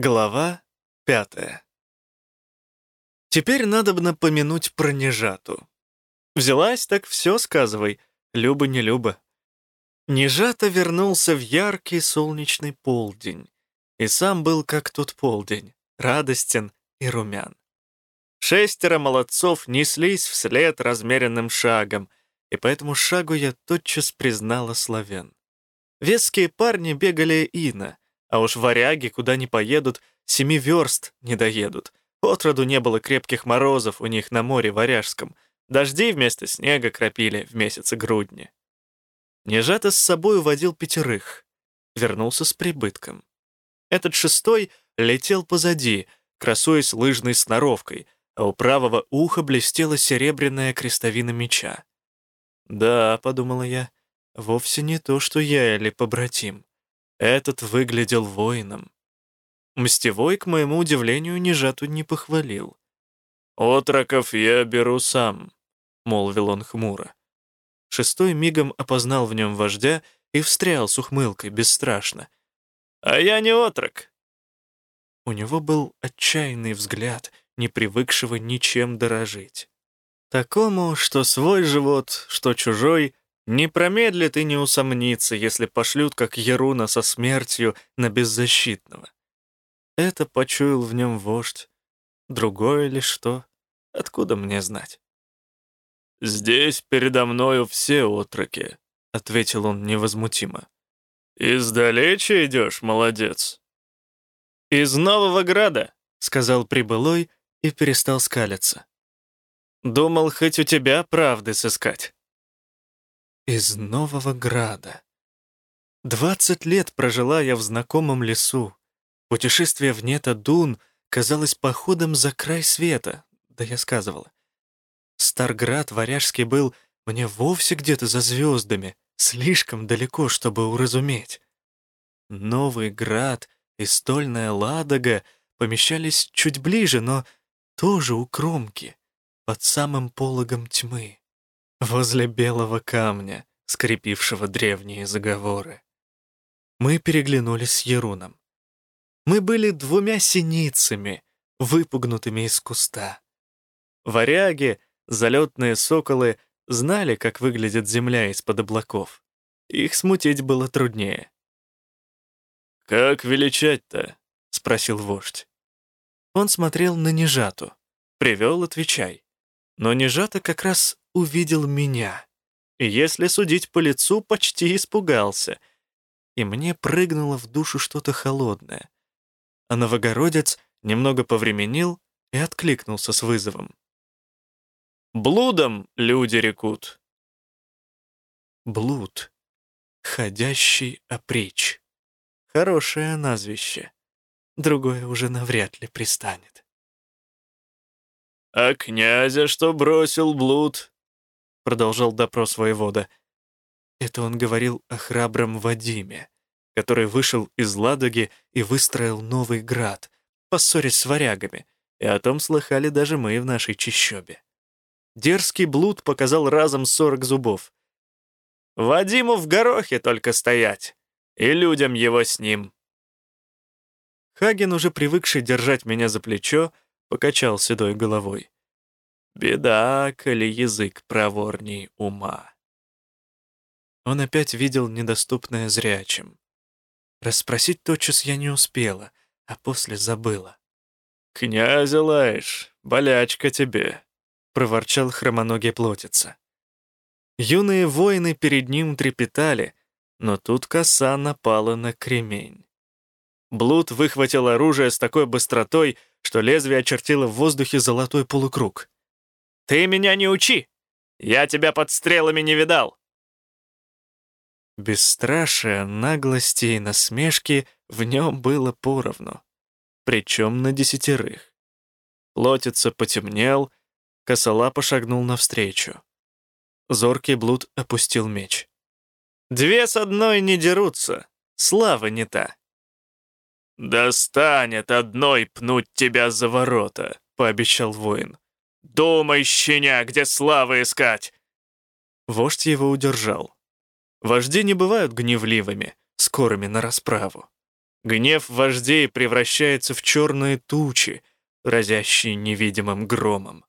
Глава пятая. Теперь надо бы напомянуть про Нежату. Взялась, так все сказывай, Люба не Люба. Нежата вернулся в яркий солнечный полдень, и сам был как тот полдень, радостен и румян. Шестеро молодцов неслись вслед размеренным шагом, и по этому шагу я тотчас признала славян. Веские парни бегали ино — а уж варяги, куда ни поедут, семи верст не доедут. Отроду не было крепких морозов у них на море Варяжском. Дожди вместо снега кропили в месяце грудни. Нежато с собой уводил пятерых. Вернулся с прибытком. Этот шестой летел позади, красуясь лыжной сноровкой, а у правого уха блестела серебряная крестовина меча. «Да», — подумала я, — «вовсе не то, что я или побратим. Этот выглядел воином. Мстевой, к моему удивлению, Нежату не похвалил. «Отроков я беру сам», — молвил он хмуро. Шестой мигом опознал в нем вождя и встрял с ухмылкой бесстрашно. «А я не отрок!» У него был отчаянный взгляд, не привыкшего ничем дорожить. Такому, что свой живот, что чужой, не промедлит и не усомнится, если пошлют, как Еруна со смертью, на беззащитного. Это почуял в нем вождь. Другое ли что? Откуда мне знать? «Здесь передо мною все отроки», — ответил он невозмутимо. «Издалече идешь, молодец». «Из Нового Града», — сказал прибылой и перестал скалиться. «Думал, хоть у тебя правды сыскать» из Нового Града. Двадцать лет прожила я в знакомом лесу. Путешествие в Нета-Дун казалось походом за край света, да я сказывала. Старград Варяжский был мне вовсе где-то за звездами, слишком далеко, чтобы уразуметь. Новый Град и Стольная Ладога помещались чуть ближе, но тоже у кромки, под самым пологом тьмы возле белого камня, скрепившего древние заговоры. Мы переглянулись с Еруном. Мы были двумя синицами, выпугнутыми из куста. Варяги, залетные соколы, знали, как выглядит земля из-под облаков. Их смутить было труднее. «Как величать-то?» — спросил вождь. Он смотрел на Нежату. Привел, отвечай. Но Нежата как раз увидел меня. И если судить по лицу, почти испугался. И мне прыгнуло в душу что-то холодное. А новогородец немного повременил и откликнулся с вызовом. «Блудом люди рекут». Блуд. Ходящий оприч. Хорошее назвище. Другое уже навряд ли пристанет. «А князя, что бросил блуд, продолжал допрос воевода. Это он говорил о храбром Вадиме, который вышел из Ладоги и выстроил новый град, поссорясь с варягами, и о том слыхали даже мы в нашей чащобе. Дерзкий блуд показал разом сорок зубов. «Вадиму в горохе только стоять, и людям его с ним». Хаген, уже привыкший держать меня за плечо, покачал седой головой. Беда, коли язык проворней ума. Он опять видел недоступное зрячим. Расспросить тотчас я не успела, а после забыла. «Князя лаешь, болячка тебе», — проворчал хромоногий плотица. Юные воины перед ним трепетали, но тут коса напала на кремень. Блуд выхватил оружие с такой быстротой, что лезвие очертило в воздухе золотой полукруг. «Ты меня не учи! Я тебя под стрелами не видал!» Бесстрашие, наглости и насмешки в нем было поровну, причем на десятерых. Лотица потемнел, косолапо шагнул навстречу. Зоркий блуд опустил меч. «Две с одной не дерутся, слава не та». «Достанет одной пнуть тебя за ворота», — пообещал воин. «Думай, щеня, где славы искать!» Вождь его удержал. Вожди не бывают гневливыми, скорыми на расправу. Гнев вождей превращается в черные тучи, разящие невидимым громом.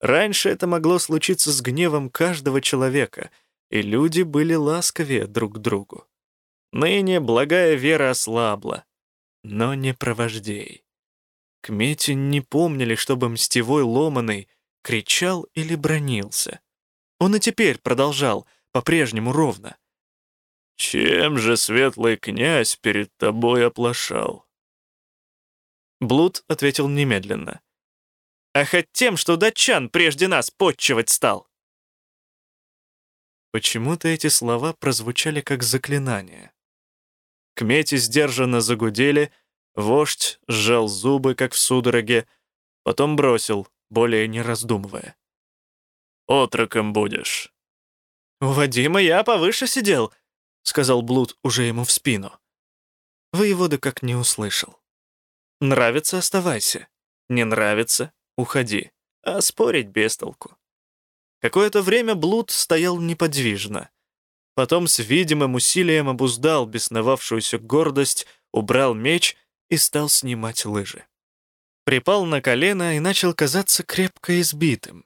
Раньше это могло случиться с гневом каждого человека, и люди были ласковее друг к другу. Ныне благая вера ослабла, но не Кмети не помнили, чтобы мстевой ломаный кричал или бронился. Он и теперь продолжал, по-прежнему ровно. «Чем же светлый князь перед тобой оплошал?» Блуд ответил немедленно. «А хоть тем, что датчан прежде нас подчивать стал!» Почему-то эти слова прозвучали как заклинание. Кмети сдержанно загудели, вождь сжал зубы, как в судороге, потом бросил, более не раздумывая. «Отроком будешь». «У Вадима я повыше сидел», — сказал Блуд уже ему в спину. Воевода как не услышал. «Нравится — оставайся. Не нравится — уходи. А спорить без толку». Какое-то время Блуд стоял неподвижно. Потом с видимым усилием обуздал бесновавшуюся гордость, убрал меч и стал снимать лыжи. Припал на колено и начал казаться крепко избитым.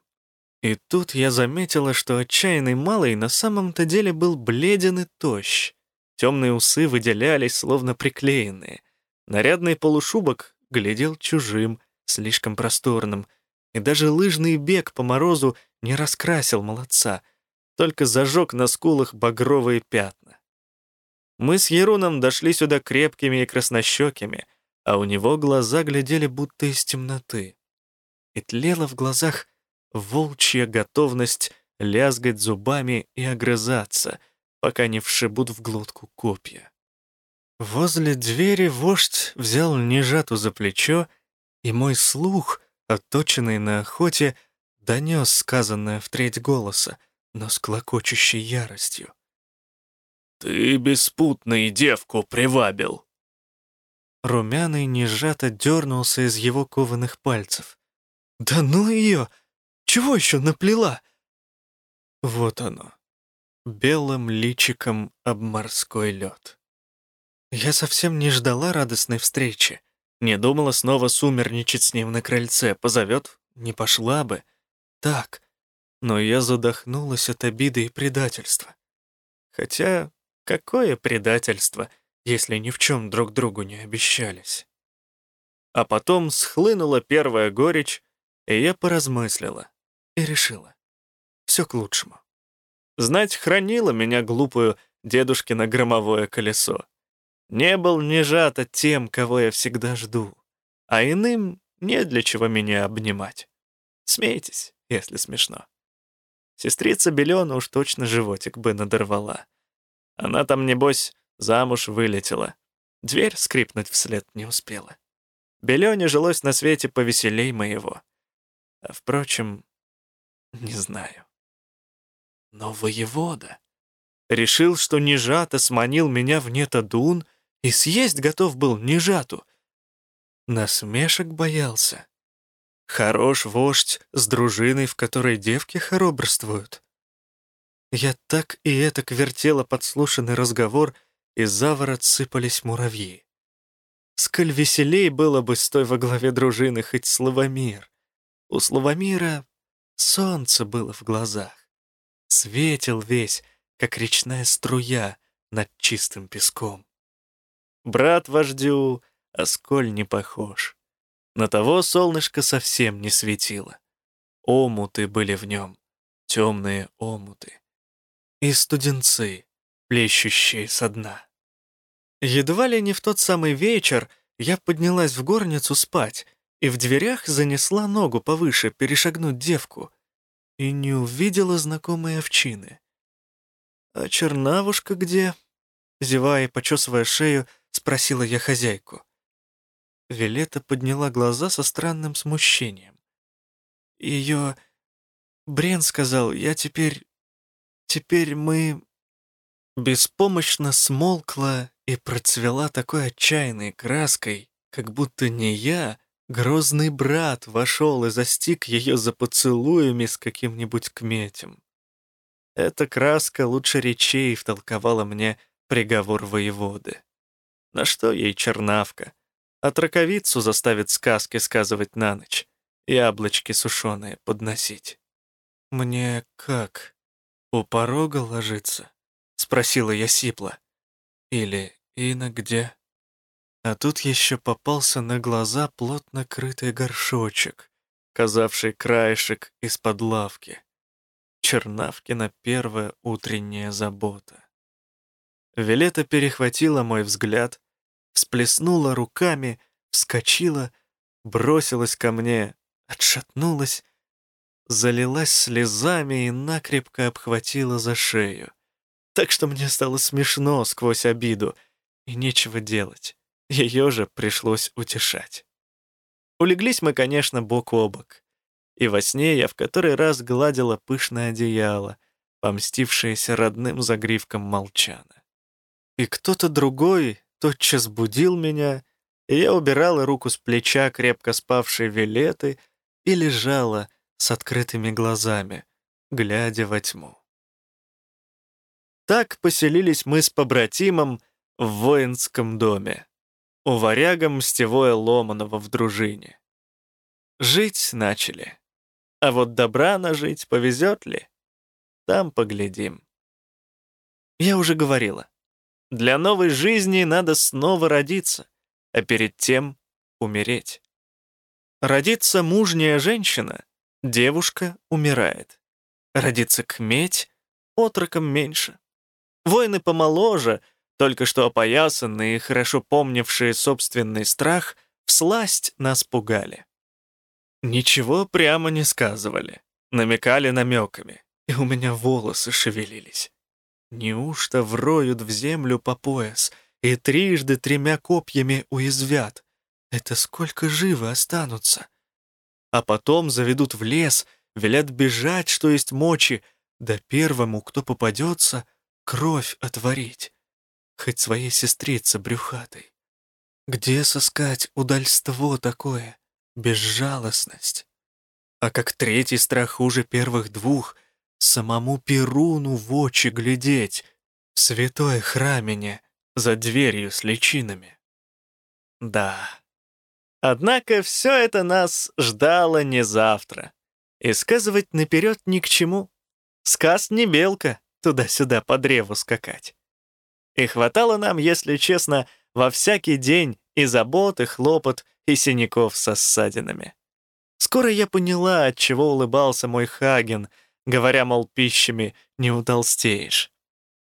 И тут я заметила, что отчаянный малый на самом-то деле был бледен и тощ. Темные усы выделялись, словно приклеенные. Нарядный полушубок глядел чужим, слишком просторным, и даже лыжный бег по морозу не раскрасил молодца, только зажег на скулах багровые пятна. Мы с Еруном дошли сюда крепкими и краснощекими, а у него глаза глядели будто из темноты. И тлела в глазах волчья готовность лязгать зубами и огрызаться, пока не вшибут в глотку копья. Возле двери вождь взял нежату за плечо, и мой слух, отточенный на охоте, донес сказанное в треть голоса, но с клокочущей яростью. «Ты беспутный девку привабил!» Румяный нежато дернулся из его кованых пальцев. «Да ну ее! Чего еще наплела?» Вот оно, белым личиком об морской лед. Я совсем не ждала радостной встречи. Не думала снова сумерничать с ним на крыльце. Позовет, не пошла бы. Так. Но я задохнулась от обиды и предательства. Хотя, какое предательство, если ни в чем друг другу не обещались? А потом схлынула первая горечь, и я поразмыслила и решила. Все к лучшему. Знать хранила меня глупую дедушкино громовое колесо. Не был не жато тем, кого я всегда жду, а иным не для чего меня обнимать. Смейтесь, если смешно. Сестрица Белена уж точно животик бы надорвала. Она там, небось, замуж вылетела. Дверь скрипнуть вслед не успела. Белене жилось на свете повеселей моего. А, впрочем, не знаю. Но воевода решил, что Нежата сманил меня в Нетадун и съесть готов был Нежату. Насмешек боялся. Хорош вождь с дружиной, в которой девки хоробрствуют. Я так и этак вертела подслушанный разговор, и за ворот сыпались муравьи. Сколь веселей было бы, стой во главе дружины, хоть Славомир. У Славомира Солнце было в глазах. Светил весь, как речная струя над чистым песком. Брат вождю, осколь не похож. На того солнышко совсем не светило. Омуты были в нем, темные омуты. И студенцы, плещущие со дна. Едва ли не в тот самый вечер я поднялась в горницу спать, и в дверях занесла ногу повыше перешагнуть девку и не увидела знакомой овчины. «А чернавушка где?» Зевая и почесывая шею, спросила я хозяйку. Вилета подняла глаза со странным смущением. Ее... Брен сказал, я теперь... Теперь мы... Беспомощно смолкла и процвела такой отчаянной краской, как будто не я, Грозный брат вошел и застиг ее за поцелуями с каким-нибудь кметем. Эта краска лучше речей втолковала мне приговор воеводы. На что ей чернавка? А траковицу заставит сказки сказывать на ночь, яблочки сушеные подносить. «Мне как? У порога ложиться?» — спросила я сипло. «Или Ина где?» А тут еще попался на глаза плотно крытый горшочек, казавший краешек из-под лавки. Чернавкина первая утренняя забота. Вилета перехватила мой взгляд, всплеснула руками, вскочила, бросилась ко мне, отшатнулась, залилась слезами и накрепко обхватила за шею. Так что мне стало смешно сквозь обиду, и нечего делать. Ее же пришлось утешать. Улеглись мы, конечно, бок о бок. И во сне я в который раз гладила пышное одеяло, помстившееся родным загривком молчана. И кто-то другой тотчас будил меня, и я убирала руку с плеча крепко спавшей Вилеты и лежала с открытыми глазами, глядя во тьму. Так поселились мы с побратимом в воинском доме у варяга Мстевое Ломанова в дружине. Жить начали. А вот добра нажить повезет ли? Там поглядим. Я уже говорила. Для новой жизни надо снова родиться, а перед тем умереть. Родится мужняя женщина, девушка умирает. Родится кметь, отроком меньше. Воины помоложе — только что опоясанные и хорошо помнившие собственный страх, всласть нас пугали. Ничего прямо не сказывали, намекали намеками, и у меня волосы шевелились. Неужто вроют в землю по пояс и трижды тремя копьями уязвят? Это сколько живы останутся? А потом заведут в лес, велят бежать, что есть мочи, да первому, кто попадется, кровь отворить хоть своей сестрице брюхатой. Где сыскать удальство такое, безжалостность? А как третий страх хуже первых двух, самому Перуну в очи глядеть, в святой храмине, за дверью с личинами. Да. Однако все это нас ждало не завтра. И сказывать наперед ни к чему. Сказ не белка туда-сюда по древу скакать. И хватало нам, если честно, во всякий день и забот, и хлопот, и синяков со ссадинами. Скоро я поняла, от чего улыбался мой Хаген, говоря, мол, пищами не утолстеешь.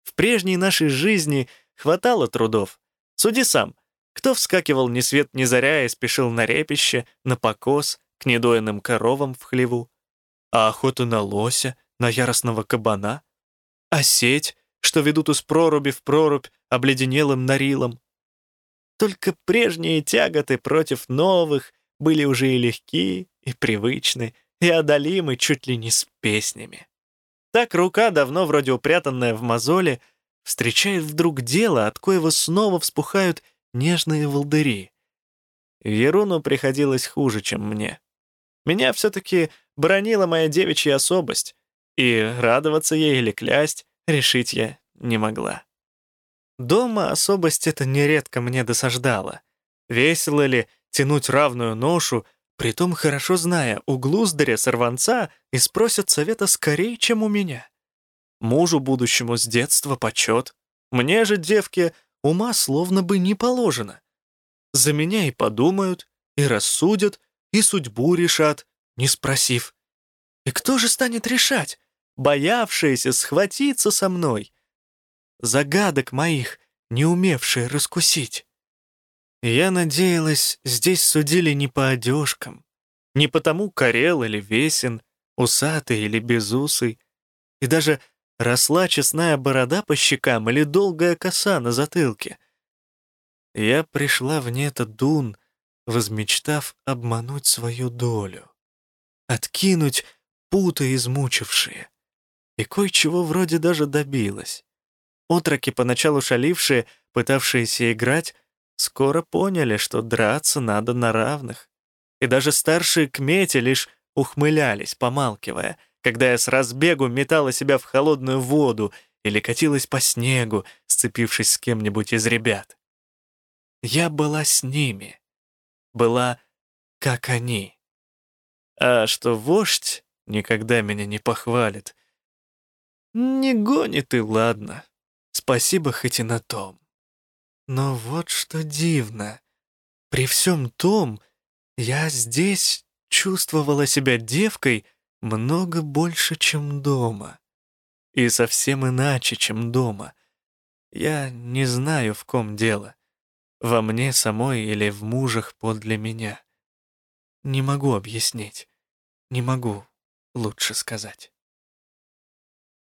В прежней нашей жизни хватало трудов. Суди сам, кто вскакивал ни свет ни заря и спешил на репище, на покос, к недоенным коровам в хлеву? А охота на лося, на яростного кабана? А сеть, что ведут из проруби в прорубь обледенелым нарилом. Только прежние тяготы против новых были уже и легки, и привычны, и одолимы чуть ли не с песнями. Так рука, давно вроде упрятанная в мозоле, встречает вдруг дело, от коего снова вспухают нежные волдыри. Еруну приходилось хуже, чем мне. Меня все-таки бронила моя девичья особость, и радоваться ей или клясть решить я не могла. Дома особость это нередко мне досаждала. Весело ли тянуть равную ношу, притом хорошо зная, у глуздаря-сорванца и спросят совета скорее, чем у меня. Мужу будущему с детства почет. Мне же, девке, ума словно бы не положено. За меня и подумают, и рассудят, и судьбу решат, не спросив. И кто же станет решать? Боявшиеся схватиться со мной, загадок моих, не умевшие раскусить. Я надеялась, здесь судили не по одежкам, не потому корел или весен, усатый или безусый, и даже росла честная борода по щекам или долгая коса на затылке. Я пришла в этот дун, возмечтав обмануть свою долю, откинуть путы измучившие, и кое-чего вроде даже добилась. Отроки, поначалу шалившие, пытавшиеся играть, скоро поняли, что драться надо на равных. И даже старшие кмети лишь ухмылялись, помалкивая, когда я с разбегу метала себя в холодную воду или катилась по снегу, сцепившись с кем-нибудь из ребят. Я была с ними. Была как они. А что вождь никогда меня не похвалит. Не гонит и ладно. Спасибо хоть и на том. Но вот что дивно. При всем том, я здесь чувствовала себя девкой много больше, чем дома. И совсем иначе, чем дома. Я не знаю, в ком дело. Во мне самой или в мужах подле меня. Не могу объяснить. Не могу лучше сказать.